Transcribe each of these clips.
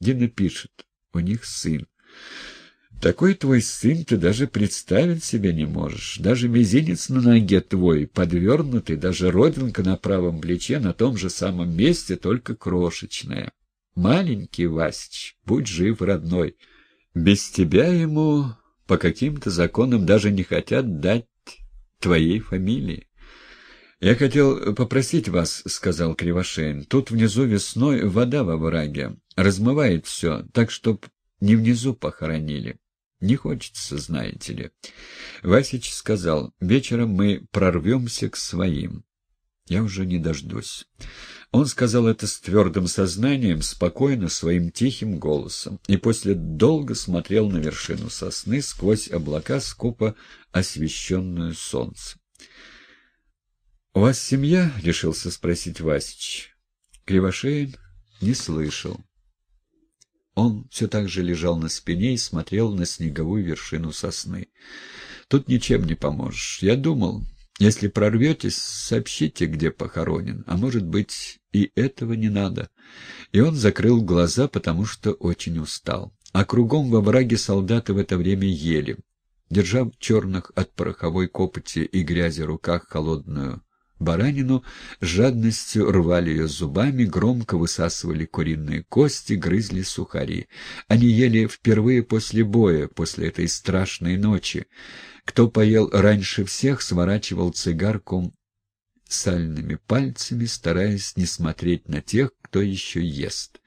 Дина пишет, у них сын. Такой твой сын ты даже представить себе не можешь. Даже мизинец на ноге твой, подвернутый, даже родинка на правом плече на том же самом месте, только крошечная. Маленький Васич, будь жив, родной. Без тебя ему по каким-то законам даже не хотят дать твоей фамилии. «Я хотел попросить вас», — сказал Кривошеин. «Тут внизу весной вода во враге. Размывает все, так чтоб не внизу похоронили. Не хочется, знаете ли». Васич сказал, «Вечером мы прорвемся к своим. Я уже не дождусь». Он сказал это с твердым сознанием, спокойно, своим тихим голосом, и после долго смотрел на вершину сосны сквозь облака, скупо освещенную солнцем. «У вас семья?» — решился спросить Васич. Кривошеин не слышал. Он все так же лежал на спине и смотрел на снеговую вершину сосны. «Тут ничем не поможешь. Я думал, если прорветесь, сообщите, где похоронен, а может быть, и этого не надо». И он закрыл глаза, потому что очень устал. А кругом во враге солдаты в это время ели. Держа в черных от пороховой копоти и грязи руках холодную баранину, жадностью рвали ее зубами, громко высасывали куриные кости, грызли сухари. Они ели впервые после боя, после этой страшной ночи. Кто поел раньше всех, сворачивал цигарку сальными пальцами, стараясь не смотреть на тех, кто еще ест.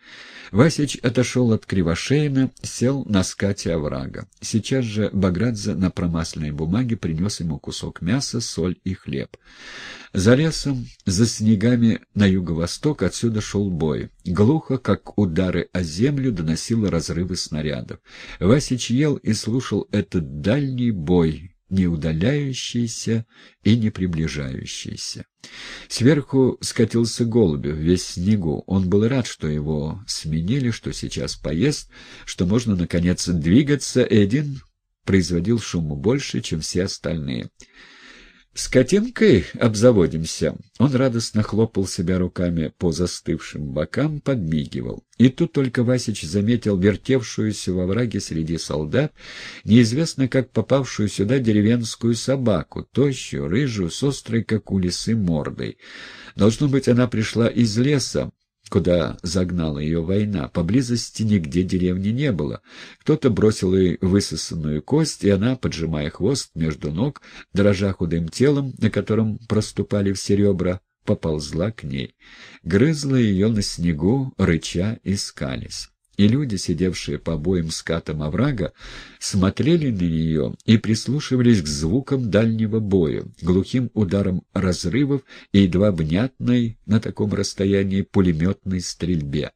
Васич отошел от Кривошеина, сел на скате оврага. Сейчас же Баградзе на промасленной бумаге принес ему кусок мяса, соль и хлеб. За лесом, за снегами на юго-восток отсюда шел бой. Глухо, как удары о землю, доносило разрывы снарядов. Васич ел и слушал этот дальний бой, не удаляющийся и не приближающийся. Сверху скатился голубев, весь снегу. Он был рад, что его сменили, что сейчас поест, что можно, наконец, двигаться, и один производил шуму больше, чем все остальные. «Скотинкой обзаводимся!» Он радостно хлопал себя руками по застывшим бокам, подмигивал. И тут только Васич заметил вертевшуюся во враге среди солдат, неизвестно как попавшую сюда деревенскую собаку, тощую, рыжую, с острой, как у лисы, мордой. Должно быть, она пришла из леса, куда загнала ее война. Поблизости нигде деревни не было. Кто-то бросил ей высосанную кость, и она, поджимая хвост между ног, дрожа худым телом, на котором проступали все ребра, поползла к ней. Грызла ее на снегу, рыча и скались и люди, сидевшие по обоим скатам оврага, смотрели на нее и прислушивались к звукам дальнего боя, глухим ударам разрывов и едва внятной на таком расстоянии пулеметной стрельбе.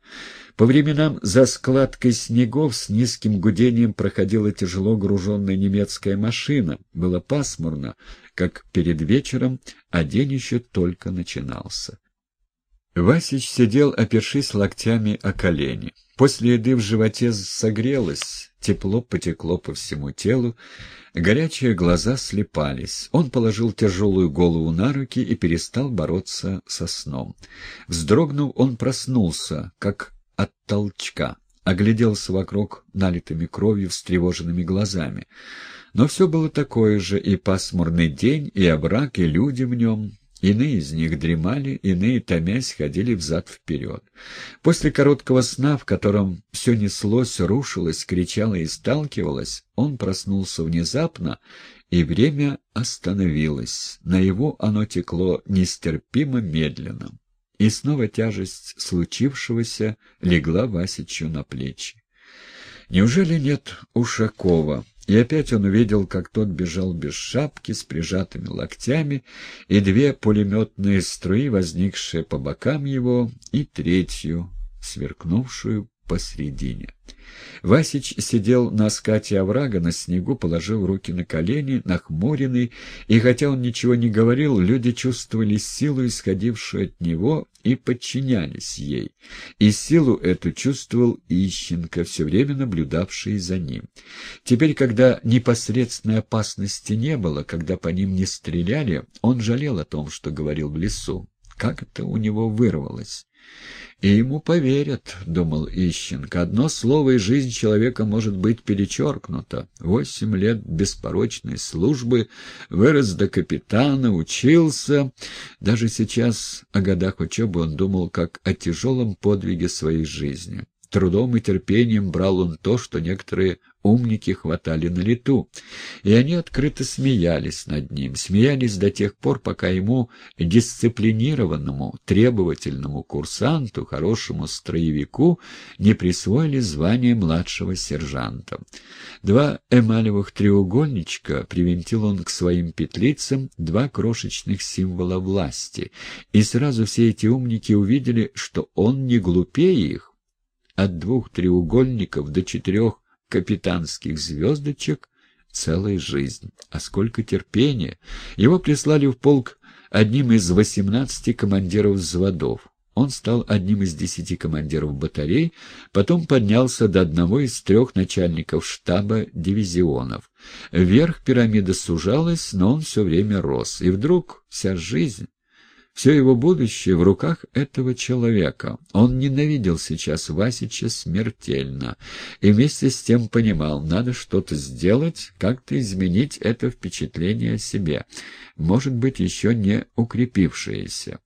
По временам за складкой снегов с низким гудением проходила тяжело груженная немецкая машина. Было пасмурно, как перед вечером, а день еще только начинался. Васич сидел, опершись локтями о колени. После еды в животе согрелось, тепло потекло по всему телу, горячие глаза слепались. Он положил тяжелую голову на руки и перестал бороться со сном. Вздрогнув, он проснулся, как от толчка, огляделся вокруг налитыми кровью встревоженными глазами. Но все было такое же, и пасмурный день, и овраг, и люди в нем — Иные из них дремали, иные, томясь, ходили взад-вперед. После короткого сна, в котором все неслось, рушилось, кричало и сталкивалось, он проснулся внезапно, и время остановилось. На его оно текло нестерпимо медленно. И снова тяжесть случившегося легла Васичу на плечи. Неужели нет Ушакова? И опять он увидел, как тот бежал без шапки, с прижатыми локтями, и две пулеметные струи, возникшие по бокам его, и третью, сверкнувшую посредине. Васич сидел на скате оврага на снегу, положив руки на колени, нахмуренный, и хотя он ничего не говорил, люди чувствовали силу, исходившую от него, и подчинялись ей. И силу эту чувствовал Ищенко, все время наблюдавший за ним. Теперь, когда непосредственной опасности не было, когда по ним не стреляли, он жалел о том, что говорил в лесу. Как это у него вырвалось? И ему поверят, — думал Ищенко. Одно слово, и жизнь человека может быть перечеркнута. Восемь лет беспорочной службы, вырос до капитана, учился. Даже сейчас о годах учебы он думал как о тяжелом подвиге своей жизни. Трудом и терпением брал он то, что некоторые умники хватали на лету. И они открыто смеялись над ним, смеялись до тех пор, пока ему, дисциплинированному, требовательному курсанту, хорошему строевику, не присвоили звание младшего сержанта. Два эмалевых треугольничка привинтил он к своим петлицам, два крошечных символа власти, и сразу все эти умники увидели, что он не глупее их, от двух треугольников до четырех капитанских звездочек целая жизнь. А сколько терпения! Его прислали в полк одним из восемнадцати командиров взводов. Он стал одним из десяти командиров батарей, потом поднялся до одного из трех начальников штаба дивизионов. Вверх пирамида сужалась, но он все время рос. И вдруг вся жизнь все его будущее в руках этого человека. Он ненавидел сейчас Васича смертельно и вместе с тем понимал, надо что-то сделать, как-то изменить это впечатление о себе, может быть, еще не укрепившееся.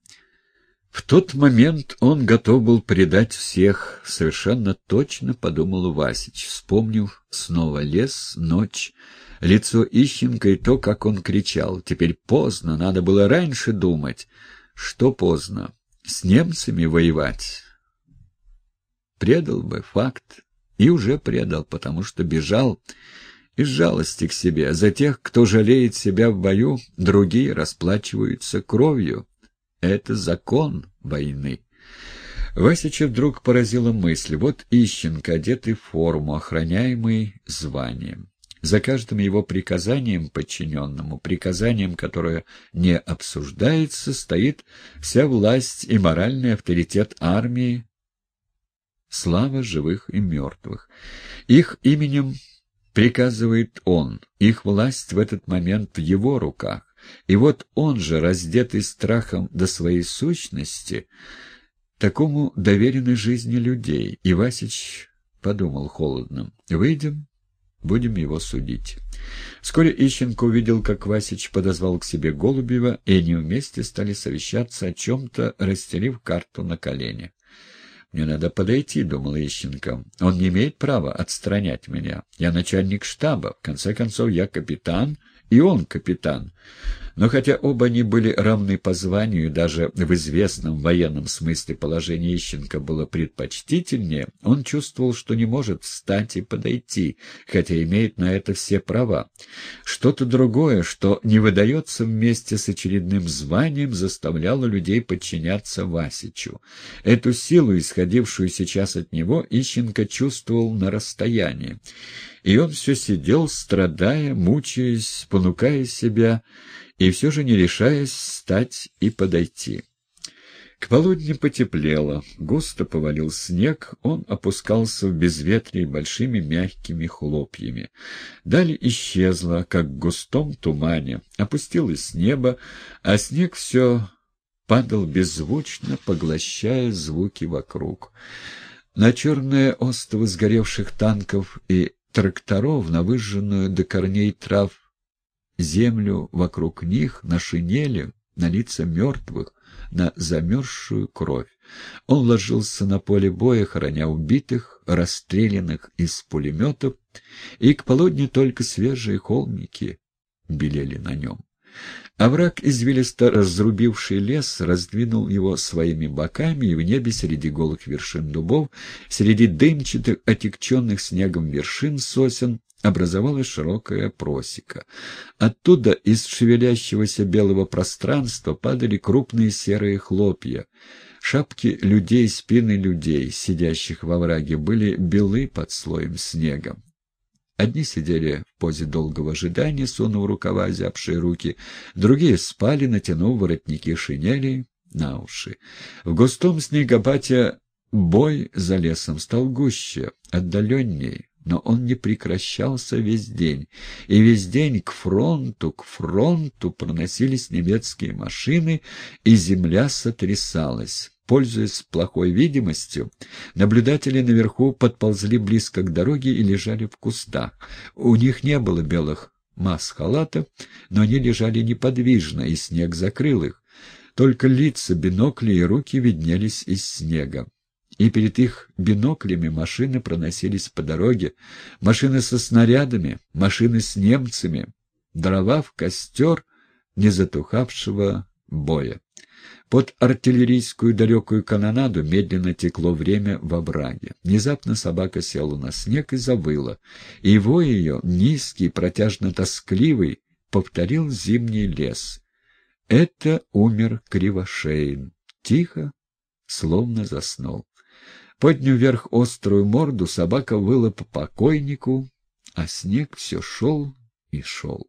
В тот момент он готов был предать всех, совершенно точно подумал Васич, вспомнив снова лес, ночь, лицо Ищенко и то, как он кричал. Теперь поздно, надо было раньше думать что поздно. С немцами воевать. Предал бы факт. И уже предал, потому что бежал из жалости к себе. За тех, кто жалеет себя в бою, другие расплачиваются кровью. Это закон войны. Васича вдруг поразила мысль. Вот Ищенко, одетый в форму, охраняемый званием. За каждым его приказанием подчиненному, приказанием, которое не обсуждается, стоит вся власть и моральный авторитет армии, слава живых и мертвых. Их именем приказывает он, их власть в этот момент в его руках. И вот он же, раздетый страхом до своей сущности, такому доверенной жизни людей. И Васич подумал холодно. «Выйдем, Будем его судить. Вскоре Ищенко увидел, как Васич подозвал к себе Голубева, и они вместе стали совещаться о чем-то, расстелив карту на колени. «Мне надо подойти», — думал Ищенко. «Он не имеет права отстранять меня. Я начальник штаба. В конце концов, я капитан, и он капитан. Но хотя оба они были равны по званию, даже в известном военном смысле положение Ищенко было предпочтительнее, он чувствовал, что не может встать и подойти, хотя имеет на это все права. Что-то другое, что не выдается вместе с очередным званием, заставляло людей подчиняться Васичу. Эту силу, исходившую сейчас от него, Ищенко чувствовал на расстоянии. И он все сидел, страдая, мучаясь, понукая себя, и все же не решаясь встать и подойти. К полудню потеплело, густо повалил снег, он опускался в безветрие большими мягкими хлопьями. Далее исчезла, как в густом тумане, опустилось небо, а снег все падал беззвучно, поглощая звуки вокруг. На черные остовы сгоревших танков и тракторов, на выжженную до корней трав землю вокруг них, на шинели, на лица мертвых, на замерзшую кровь. Он ложился на поле боя, храня убитых, расстрелянных из пулеметов, и к полудню только свежие холмики белели на нем. Овраг, извилисто разрубивший лес, раздвинул его своими боками, и в небе среди голых вершин дубов, среди дымчатых, отекченных снегом вершин сосен, образовалась широкая просека. Оттуда из шевелящегося белого пространства падали крупные серые хлопья. Шапки людей, спины людей, сидящих во враге, были белы под слоем снега. Одни сидели в позе долгого ожидания, сунув рукава, зябшие руки, другие спали, натянув воротники шинели на уши. В густом снегопате бой за лесом стал гуще, отдаленней, но он не прекращался весь день, и весь день к фронту, к фронту проносились немецкие машины, и земля сотрясалась. Пользуясь плохой видимостью, наблюдатели наверху подползли близко к дороге и лежали в кустах. У них не было белых маск-халатов, но они лежали неподвижно, и снег закрыл их. Только лица, бинокли и руки виднелись из снега. И перед их биноклями машины проносились по дороге, машины со снарядами, машины с немцами, дрова в костер незатухавшего боя. Под артиллерийскую далекую канонаду медленно текло время во враге. Внезапно собака села на снег и завыла, и его ее, низкий, протяжно-тоскливый, повторил зимний лес. Это умер Кривошеин. Тихо, словно заснул. Подняв вверх острую морду, собака выла по покойнику, а снег все шел и шел.